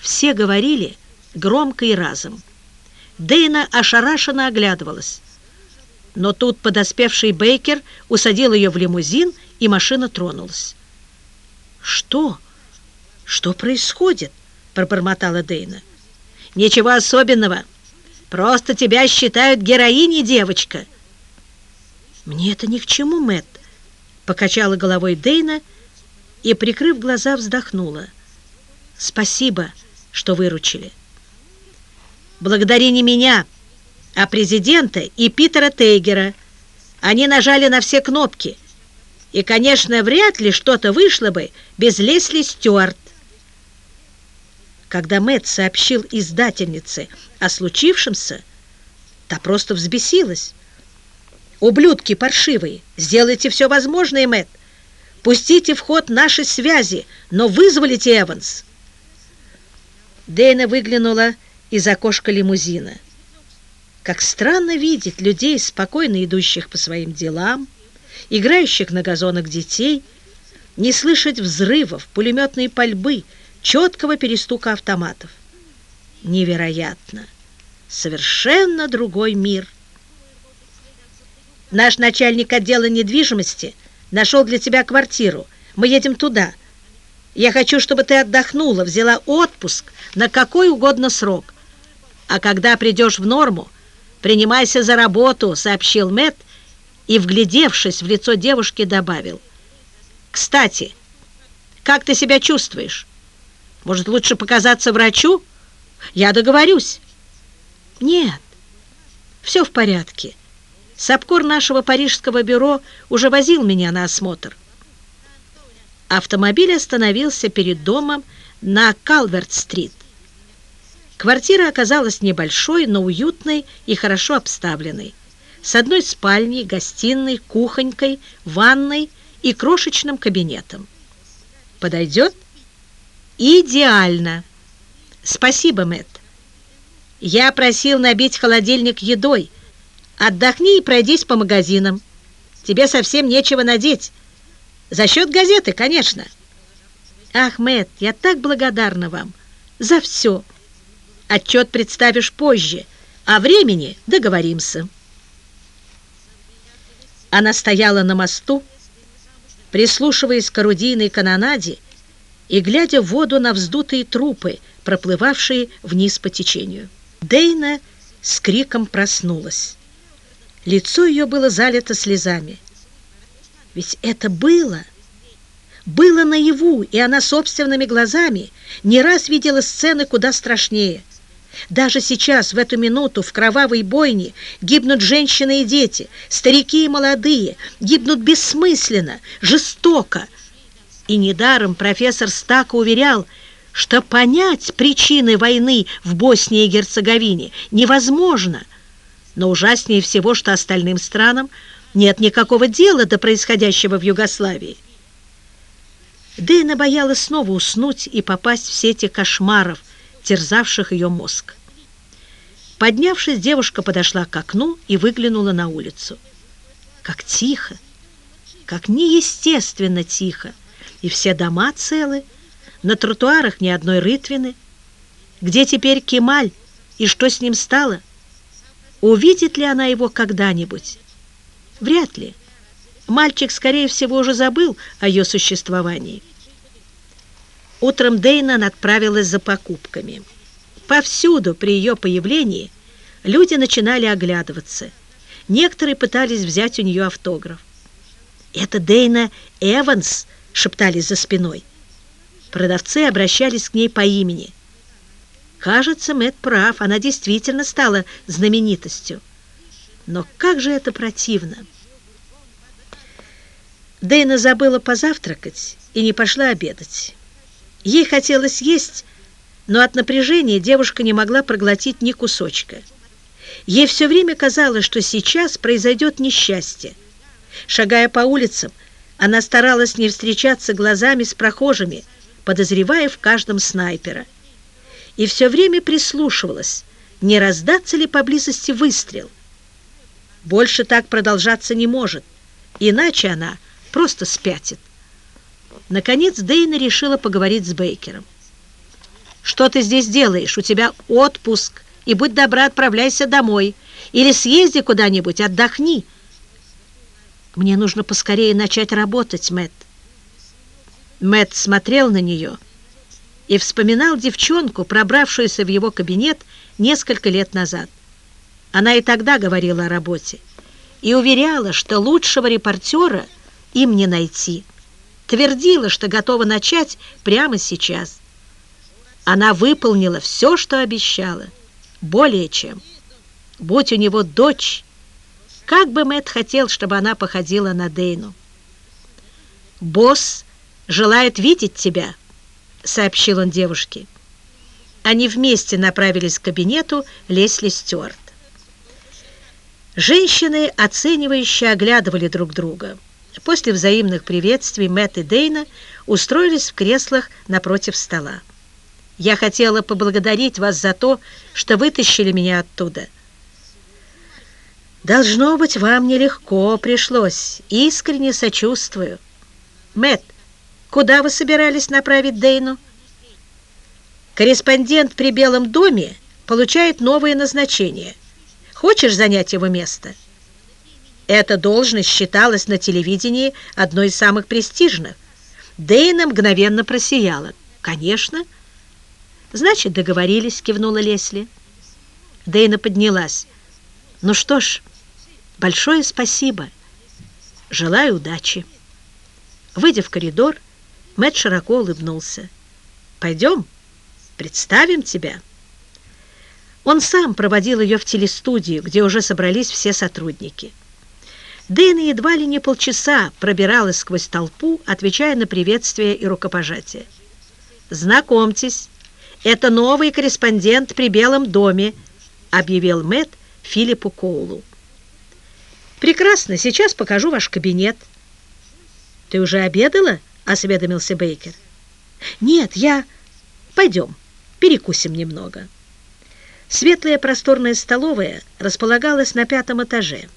Все говорили громко и разом. Дейна ошарашенно оглядывалась. Но тут подоспевший Бейкер усадил ее в лимузин, и машина тронулась. «Что? Что происходит?» — пробормотала Дейна. «Ничего особенного. Просто тебя считают героиней, девочка». «Мне это ни к чему, Мэтт», — покачала головой Дейна и, прикрыв глаза, вздохнула. «Спасибо, что выручили». «Благодари не меня, а президента и Питера Тейгера. Они нажали на все кнопки». И, конечно, вряд ли что-то вышло бы без Лесли Стюарт. Когда Мэтт сообщил издательнице о случившемся, та просто взбесилась. «Ублюдки паршивые, сделайте все возможное, Мэтт. Пустите в ход наши связи, но вызволите Эванс». Дэйна выглянула из окошка лимузина. Как странно видеть людей, спокойно идущих по своим делам, играющих на газонах детей, не слышать взрывов, пулеметной пальбы, четкого перестука автоматов. Невероятно! Совершенно другой мир. Наш начальник отдела недвижимости нашел для тебя квартиру. Мы едем туда. Я хочу, чтобы ты отдохнула, взяла отпуск на какой угодно срок. А когда придешь в норму, принимайся за работу, сообщил Мэтт, и, вглядевшись в лицо девушки, добавил. «Кстати, как ты себя чувствуешь? Может, лучше показаться врачу? Я договорюсь». «Нет, все в порядке. Сапкор нашего парижского бюро уже возил меня на осмотр». Автомобиль остановился перед домом на Калверт-стрит. Квартира оказалась небольшой, но уютной и хорошо обставленной с одной спальней, гостиной, кухонькой, ванной и крошечным кабинетом. Подойдет? Идеально. Спасибо, Мэтт. Я просил набить холодильник едой. Отдохни и пройдись по магазинам. Тебе совсем нечего надеть. За счет газеты, конечно. Ах, Мэтт, я так благодарна вам за все. Отчет представишь позже, а времени договоримся. Она стояла на мосту, прислушиваясь к орудийной канонаде и глядя в воду на вздутые трупы, проплывавшие вниз по течению. Дейна с криком проснулась. Лицо ее было залито слезами. Ведь это было, было наяву, и она собственными глазами не раз видела сцены куда страшнее – даже сейчас, в эту минуту, в кровавой бойне, гибнут женщины и дети, старики и молодые, гибнут бессмысленно, жестоко. И недаром профессор Стака уверял, что понять причины войны в Боснии и Герцеговине невозможно. Но ужаснее всего, что остальным странам нет никакого дела до происходящего в Югославии. Дэйна боялась снова уснуть и попасть в сети кошмаров – терзавших ее мозг. Поднявшись, девушка подошла к окну и выглянула на улицу. Как тихо, как неестественно тихо, и все дома целы, на тротуарах ни одной рытвины. Где теперь Кемаль и что с ним стало? Увидит ли она его когда-нибудь? Вряд ли. Мальчик, скорее всего, уже забыл о ее существовании. Утром Дейнан отправилась за покупками. Повсюду при ее появлении люди начинали оглядываться. Некоторые пытались взять у нее автограф. «Это Дейна Эванс!» — шептались за спиной. Продавцы обращались к ней по имени. Кажется, Мэтт прав, она действительно стала знаменитостью. Но как же это противно! Дэйна забыла позавтракать и не пошла обедать. Ей хотелось есть, но от напряжения девушка не могла проглотить ни кусочка. Ей все время казалось, что сейчас произойдет несчастье. Шагая по улицам, она старалась не встречаться глазами с прохожими, подозревая в каждом снайпера. И все время прислушивалась, не раздаться ли поблизости выстрел. Больше так продолжаться не может, иначе она просто спятит. Наконец Дейна решила поговорить с Бейкером. «Что ты здесь делаешь? У тебя отпуск, и будь добра, отправляйся домой. Или съезди куда-нибудь, отдохни». «Мне нужно поскорее начать работать, Мэтт». Мэтт смотрел на нее и вспоминал девчонку, пробравшуюся в его кабинет несколько лет назад. Она и тогда говорила о работе и уверяла, что лучшего репортера им не найти. Твердила, что готова начать прямо сейчас. Она выполнила все, что обещала. Более чем. Будь у него дочь, как бы Мэтт хотел, чтобы она походила на Дейну. «Босс желает видеть тебя», — сообщил он девушке. Они вместе направились к кабинету Лесли Стюарт. Женщины, оценивающе оглядывали друг друга. После взаимных приветствий Мэтт и Дейна устроились в креслах напротив стола. Я хотела поблагодарить вас за то, что вытащили меня оттуда. Должно быть, вам нелегко пришлось. Искренне сочувствую. Мэтт, куда вы собирались направить Дейну? Корреспондент при Белом доме получает новое назначение. Хочешь занять его место? Эта должность считалась на телевидении одной из самых престижных. Дейна мгновенно просияла. «Конечно». «Значит, договорились», — кивнула Лесли. Дейна поднялась. «Ну что ж, большое спасибо. Желаю удачи». Выйдя в коридор, Мэтт широко улыбнулся. «Пойдем, представим тебя». Он сам проводил ее в телестудию, где уже собрались все сотрудники. Дэйна едва ли не полчаса пробиралась сквозь толпу, отвечая на приветствия и рукопожатия. «Знакомьтесь, это новый корреспондент при Белом доме», объявил Мэтт Филиппу Коулу. «Прекрасно, сейчас покажу ваш кабинет». «Ты уже обедала?» — осведомился Бейкер. «Нет, я... Пойдем, перекусим немного». Светлая просторная столовая располагалась на пятом этаже.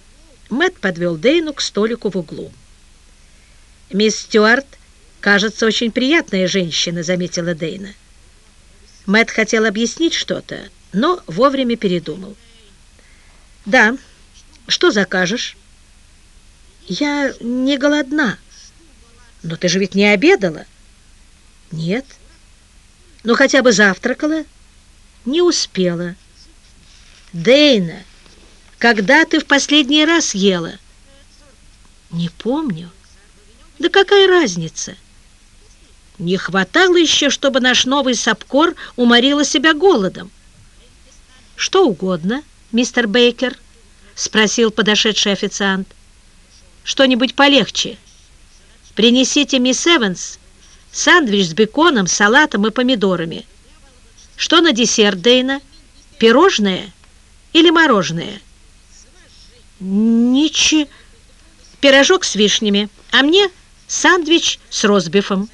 Мэтт подвел Дейну к столику в углу. «Мисс Стюарт, кажется, очень приятная женщина», — заметила Дейна. Мэтт хотел объяснить что-то, но вовремя передумал. «Да, что закажешь?» «Я не голодна». «Но ты же ведь не обедала?» «Нет». «Ну, хотя бы завтракала?» «Не успела». «Дейна!» Когда ты в последний раз ела? Не помню. Да какая разница? Не хватало еще, чтобы наш новый сапкор уморила себя голодом. Что угодно, мистер Бейкер, спросил подошедший официант. Что-нибудь полегче. Принесите мисс Эванс сэндвич с беконом, салатом и помидорами. Что на десерт, Дейна? Пирожное или мороженое? Ничи... Пирожок с вишнями, а мне сандвич с розбифом.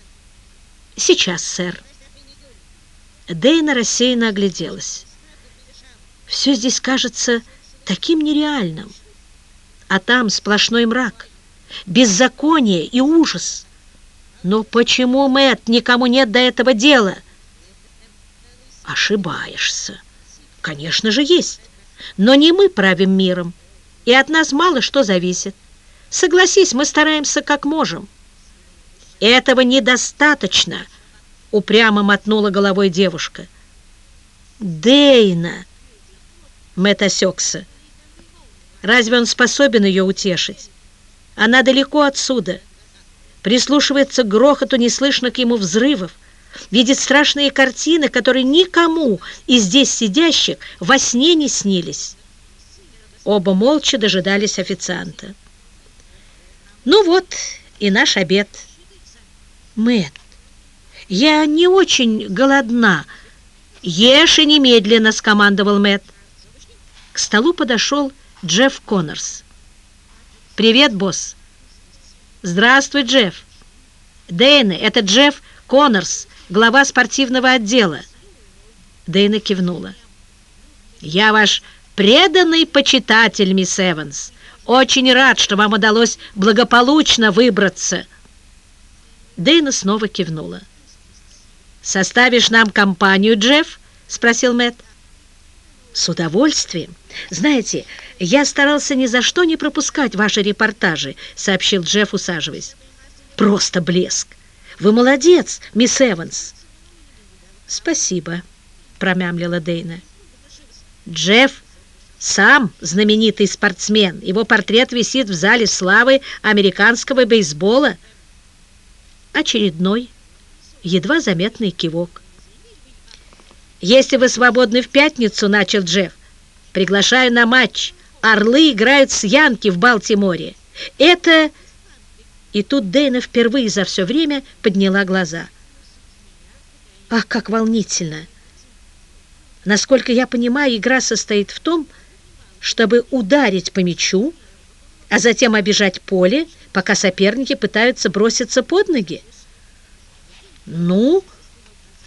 Сейчас, сэр. Дейна рассеянно огляделась. Все здесь кажется таким нереальным. А там сплошной мрак, беззаконие и ужас. Но почему, Мэтт, никому нет до этого дела? Ошибаешься. Конечно же, есть. Но не мы правим миром и от нас мало что зависит. Согласись, мы стараемся как можем». «Этого недостаточно», — упрямо мотнула головой девушка. «Дейна!» — Мэтт осекся. «Разве он способен ее утешить? Она далеко отсюда, прислушивается к грохоту неслышных ему взрывов, видит страшные картины, которые никому из здесь сидящих во сне не снились». Оба молча дожидались официанта. «Ну вот, и наш обед. Мэтт, я не очень голодна. Ешь и немедленно, скомандовал Мэтт. К столу подошел Джефф Коннорс. «Привет, босс!» «Здравствуй, Джефф!» «Дэйна, это Джефф Коннорс, глава спортивного отдела!» Дэйна кивнула. «Я ваш преданный почитатель, мисс Эванс. Очень рад, что вам удалось благополучно выбраться». Дэйна снова кивнула. «Составишь нам компанию, Джефф?» — спросил Мэтт. «С удовольствием. Знаете, я старался ни за что не пропускать ваши репортажи», — сообщил Джефф, усаживаясь. «Просто блеск. Вы молодец, мисс Эванс». «Спасибо», — промямлила Дейна. «Джефф сам знаменитый спортсмен. Его портрет висит в зале славы американского бейсбола». Очередной, едва заметный кивок. «Если вы свободны в пятницу», — начал Джефф, — «приглашаю на матч. Орлы играют с Янки в Балтиморе. Это...» И тут Дэйна впервые за все время подняла глаза. «Ах, как волнительно!» Насколько я понимаю, игра состоит в том, чтобы ударить по мячу, а затем обижать поле, пока соперники пытаются броситься под ноги. «Ну?»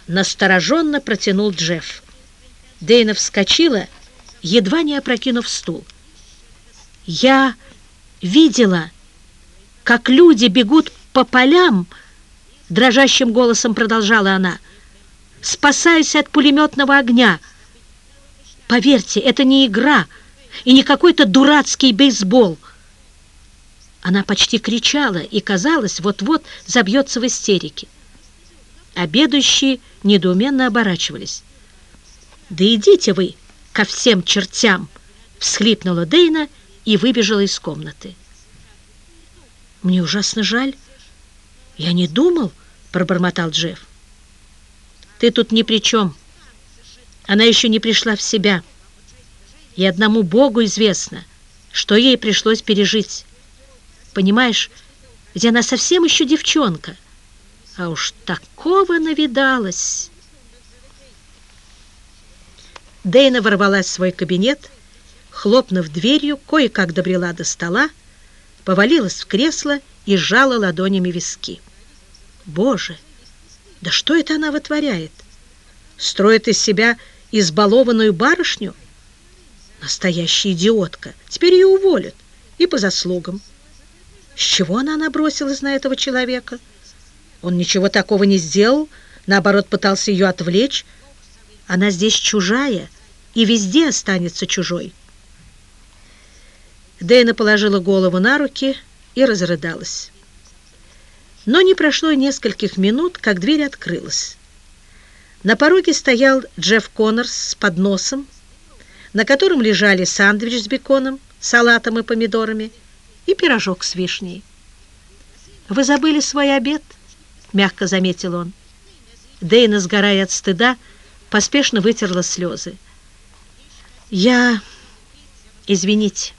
Настороженно протянул Джефф. Дейна вскочила, едва не опрокинув стул. «Я видела, как люди бегут по полям», — дрожащим голосом продолжала она, «спасаясь от пулеметного огня. Поверьте, это не игра и не какой-то дурацкий бейсбол». Она почти кричала и, казалось, вот-вот забьется в истерике. Обедающие недоуменно оборачивались. «Да идите вы ко всем чертям!» — всхлипнула Дейна и выбежала из комнаты. «Мне ужасно жаль. Я не думал», — пробормотал Джефф. «Ты тут ни при чем. Она еще не пришла в себя. И одному Богу известно, что ей пришлось пережить. Понимаешь, ведь она совсем еще девчонка». А уж такого навидалась. Дейна ворвалась в свой кабинет, хлопнув дверью, кое-как добрела до стола, повалилась в кресло и сжала ладонями виски. Боже, да что это она вытворяет? Строит из себя избалованную барышню? Настоящая идиотка. Теперь ее уволят. И по заслугам. С чего она набросилась на этого человека? Он ничего такого не сделал, наоборот, пытался ее отвлечь. Она здесь чужая и везде останется чужой. Дэйна положила голову на руки и разрыдалась. Но не прошло и нескольких минут, как дверь открылась. На пороге стоял Джефф Коннорс с подносом, на котором лежали сандвич с беконом, салатом и помидорами и пирожок с вишней. «Вы забыли свой обед?» — мягко заметил он. Дейна, сгорая от стыда, поспешно вытерла слезы. «Я... Извините.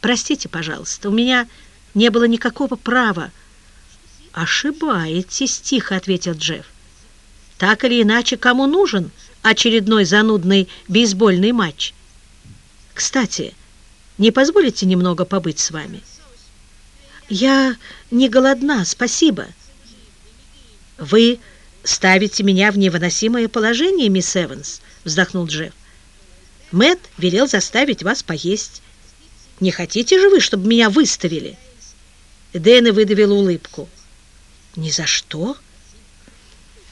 Простите, пожалуйста, у меня не было никакого права». «Ошибаетесь», — тихо ответил Джефф. «Так или иначе, кому нужен очередной занудный бейсбольный матч? Кстати, не позволите немного побыть с вами?» «Я не голодна, спасибо». «Вы ставите меня в невыносимое положение, мисс Эванс», — вздохнул Джефф. Мэт велел заставить вас поесть. Не хотите же вы, чтобы меня выставили?» Дэна выдавила улыбку. «Ни за что».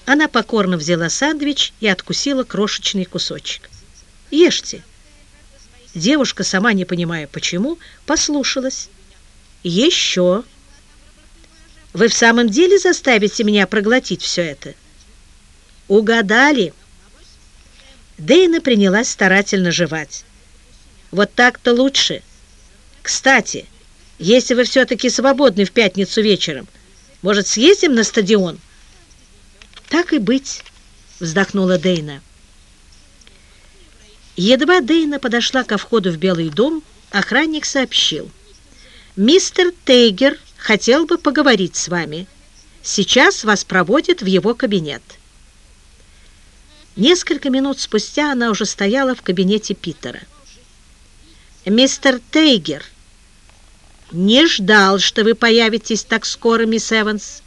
Она покорно взяла сэндвич и откусила крошечный кусочек. «Ешьте». Девушка, сама не понимая почему, послушалась. «Еще». Вы в самом деле заставите меня проглотить все это? Угадали. Дейна принялась старательно жевать. Вот так-то лучше. Кстати, если вы все-таки свободны в пятницу вечером, может, съездим на стадион? Так и быть, вздохнула Дейна. Едва Дейна подошла ко входу в Белый дом, охранник сообщил. Мистер Тейгер хотел бы поговорить с вами. Сейчас вас проводят в его кабинет». Несколько минут спустя она уже стояла в кабинете Питера. «Мистер Тейгер, не ждал, что вы появитесь так скоро, мисс Эванс.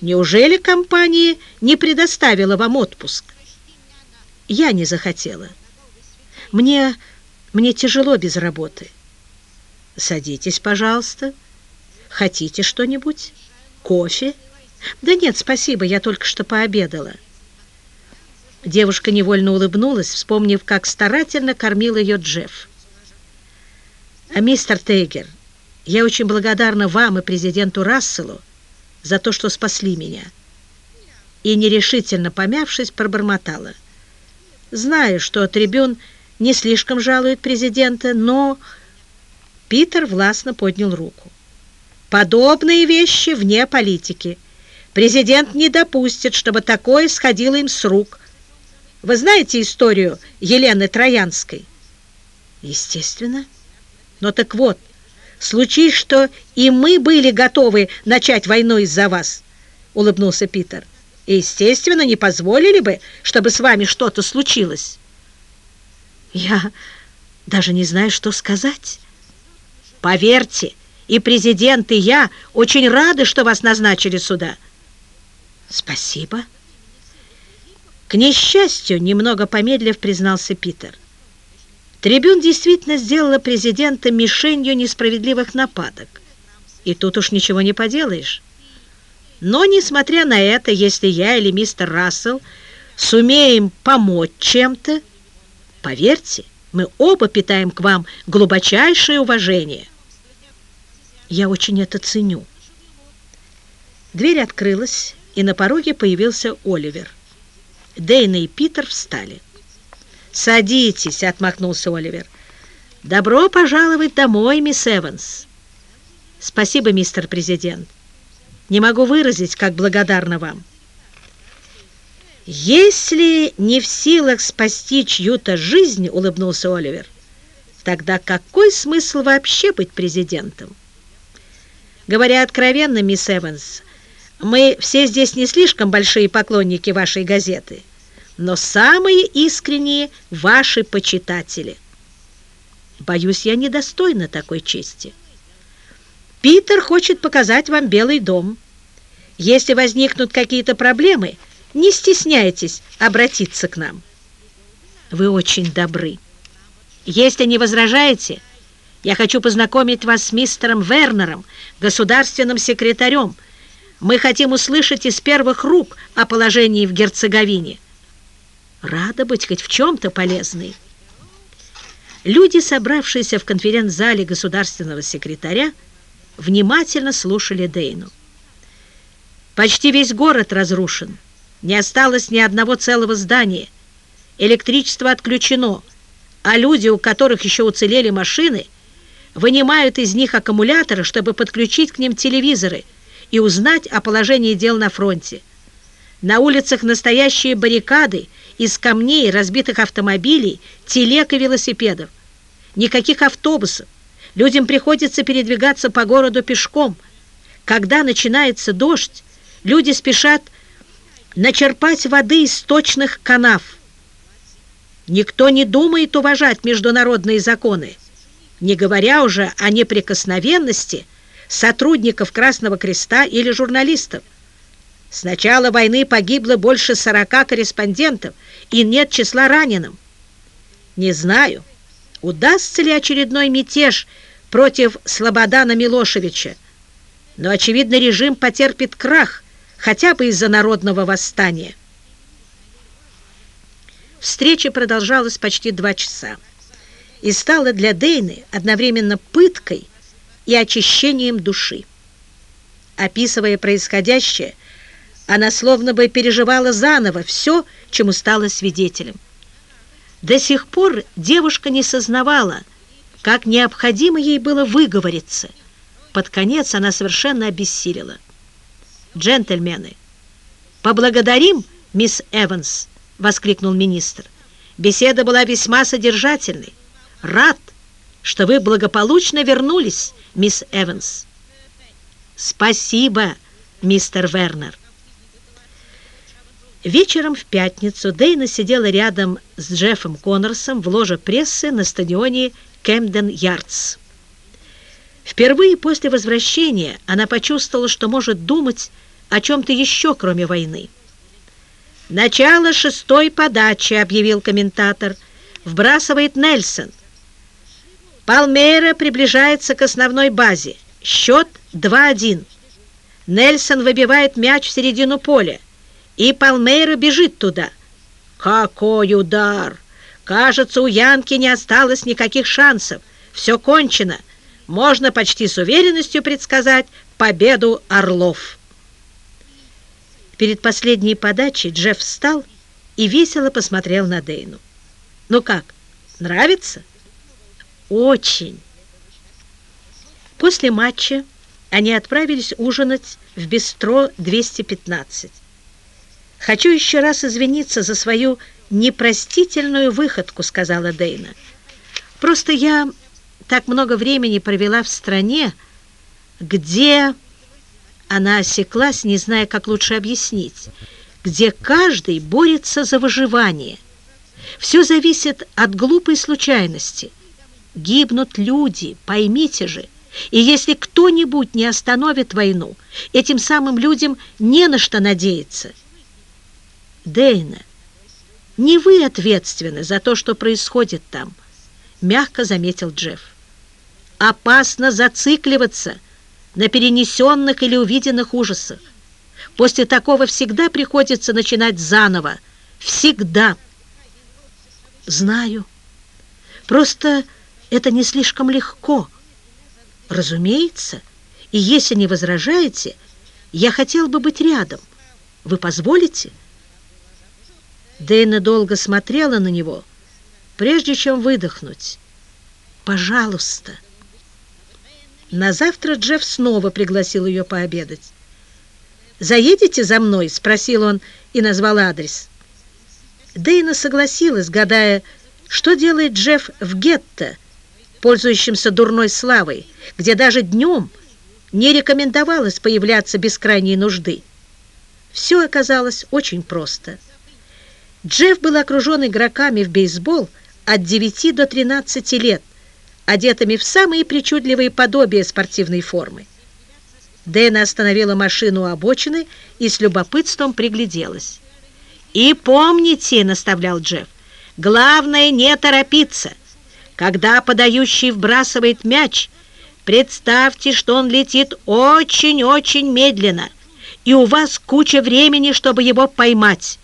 Неужели компания не предоставила вам отпуск?» «Я не захотела. Мне, мне тяжело без работы». «Садитесь, пожалуйста. Хотите что-нибудь? Кофе?» «Да нет, спасибо, я только что пообедала». Девушка невольно улыбнулась, вспомнив, как старательно кормил ее Джефф. А мистер Тейгер, я очень благодарна вам и президенту Расселу за то, что спасли меня. И нерешительно помявшись, пробормотала. Знаю, что трибюн не слишком жалует президента, но... Питер властно поднял руку. Подобные вещи вне политики. Президент не допустит, чтобы такое сходило им с рук. Вы знаете историю Елены Троянской? Естественно. Но так вот, случись, что и мы были готовы начать войну из-за вас, улыбнулся Питер. И, естественно, не позволили бы, чтобы с вами что-то случилось. Я даже не знаю, что сказать. Поверьте, и президент, и я очень рады, что вас назначили сюда. Спасибо. К несчастью, немного помедлив, признался Питер. Трибюн действительно сделала президента мишенью несправедливых нападок. И тут уж ничего не поделаешь. Но, несмотря на это, если я или мистер Рассел сумеем помочь чем-то, поверьте, мы оба питаем к вам глубочайшее уважение. Я очень это ценю. Дверь открылась, и на пороге появился Оливер. Дейна и Питер встали. «Садитесь», — отмахнулся Оливер. «Добро пожаловать домой, мисс Эванс». «Спасибо, мистер президент. Не могу выразить, как благодарна вам». «Если не в силах спасти чью-то жизнь», — улыбнулся Оливер, «тогда какой смысл вообще быть президентом?» «Говоря откровенно, мисс Эванс, мы все здесь не слишком большие поклонники вашей газеты» но самые искренние ваши почитатели. Боюсь, я недостойна такой чести. Питер хочет показать вам Белый дом. Если возникнут какие-то проблемы, не стесняйтесь обратиться к нам. Вы очень добры. Если не возражаете, я хочу познакомить вас с мистером Вернером, государственным секретарем. Мы хотим услышать из первых рук о положении в Герцеговине. Рада быть хоть в чем-то полезной. Люди, собравшиеся в конференц-зале государственного секретаря, внимательно слушали Дейну. Почти весь город разрушен. Не осталось ни одного целого здания. Электричество отключено, а люди, у которых еще уцелели машины, вынимают из них аккумуляторы, чтобы подключить к ним телевизоры и узнать о положении дел на фронте. На улицах настоящие баррикады из камней, разбитых автомобилей, телег и велосипедов. Никаких автобусов. Людям приходится передвигаться по городу пешком. Когда начинается дождь, люди спешат начерпать воды из сточных канав. Никто не думает уважать международные законы, не говоря уже о неприкосновенности сотрудников Красного Креста или журналистов. С начала войны погибло больше 40 корреспондентов, и нет числа раненым. Не знаю, удастся ли очередной мятеж против Слободана Милошевича, но, очевидно, режим потерпит крах, хотя бы из-за народного восстания. Встреча продолжалась почти два часа и стала для Дейны одновременно пыткой и очищением души. Описывая происходящее, она словно бы переживала заново все, чему стала свидетелем. До сих пор девушка не сознавала, как необходимо ей было выговориться. Под конец она совершенно обессилила. «Джентльмены, поблагодарим мисс Эванс!» — воскликнул министр. «Беседа была весьма содержательной. Рад, что вы благополучно вернулись, мисс Эванс». Спасибо, мистер Вернер. Вечером в пятницу Дейна сидела рядом с Джеффом Коннорсом в ложе прессы на стадионе Кэмден-Ярдс. Впервые после возвращения она почувствовала, что может думать о чем-то еще, кроме войны. «Начало шестой подачи», — объявил комментатор. «Вбрасывает Нельсон». Палмейра приближается к основной базе. Счет 2-1. Нельсон выбивает мяч в середину поля, и Палмейра бежит туда. Какой удар! Кажется, у Янки не осталось никаких шансов. Все кончено. Можно почти с уверенностью предсказать победу Орлов. Перед последней подачей Джефф встал и весело посмотрел на Дейну. «Ну как, нравится?» «Очень!» После матча они отправились ужинать в бистро 215. «Хочу еще раз извиниться за свою непростительную выходку», — сказала Дейна. «Просто я так много времени провела в стране, где...» Она осеклась, не зная, как лучше объяснить, где каждый борется за выживание. Все зависит от глупой случайности. Гибнут люди, поймите же. И если кто-нибудь не остановит войну, этим самым людям не на что надеяться. Дейна, не вы ответственны за то, что происходит там, мягко заметил Джефф. Опасно зацикливаться на перенесенных или увиденных ужасах. После такого всегда приходится начинать заново. Всегда. Знаю. Просто это не слишком легко. Разумеется. И если не возражаете, я хотел бы быть рядом. Вы позволите? Дэйна долго смотрела на него, прежде чем выдохнуть. «Пожалуйста». На завтра Джефф снова пригласил ее пообедать. «Заедете за мной?» — спросил он и назвал адрес. Дейна согласилась, гадая, что делает Джефф в гетто, пользующемся дурной славой, где даже днем не рекомендовалось появляться без крайней нужды. Все оказалось очень просто. Джефф был окружен игроками в бейсбол от 9 до 13 лет, одетыми в самые причудливые подобия спортивной формы. Дэна остановила машину у обочины и с любопытством пригляделась. «И помните», — наставлял Джефф, — «главное не торопиться. Когда подающий вбрасывает мяч, представьте, что он летит очень-очень медленно, и у вас куча времени, чтобы его поймать.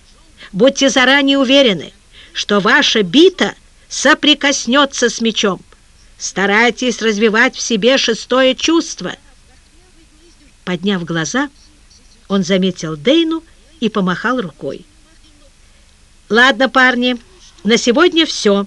Будьте заранее уверены, что ваша бита соприкоснется с мячом. Старайтесь развивать в себе шестое чувство. Подняв глаза, он заметил Дейну и помахал рукой. «Ладно, парни, на сегодня все.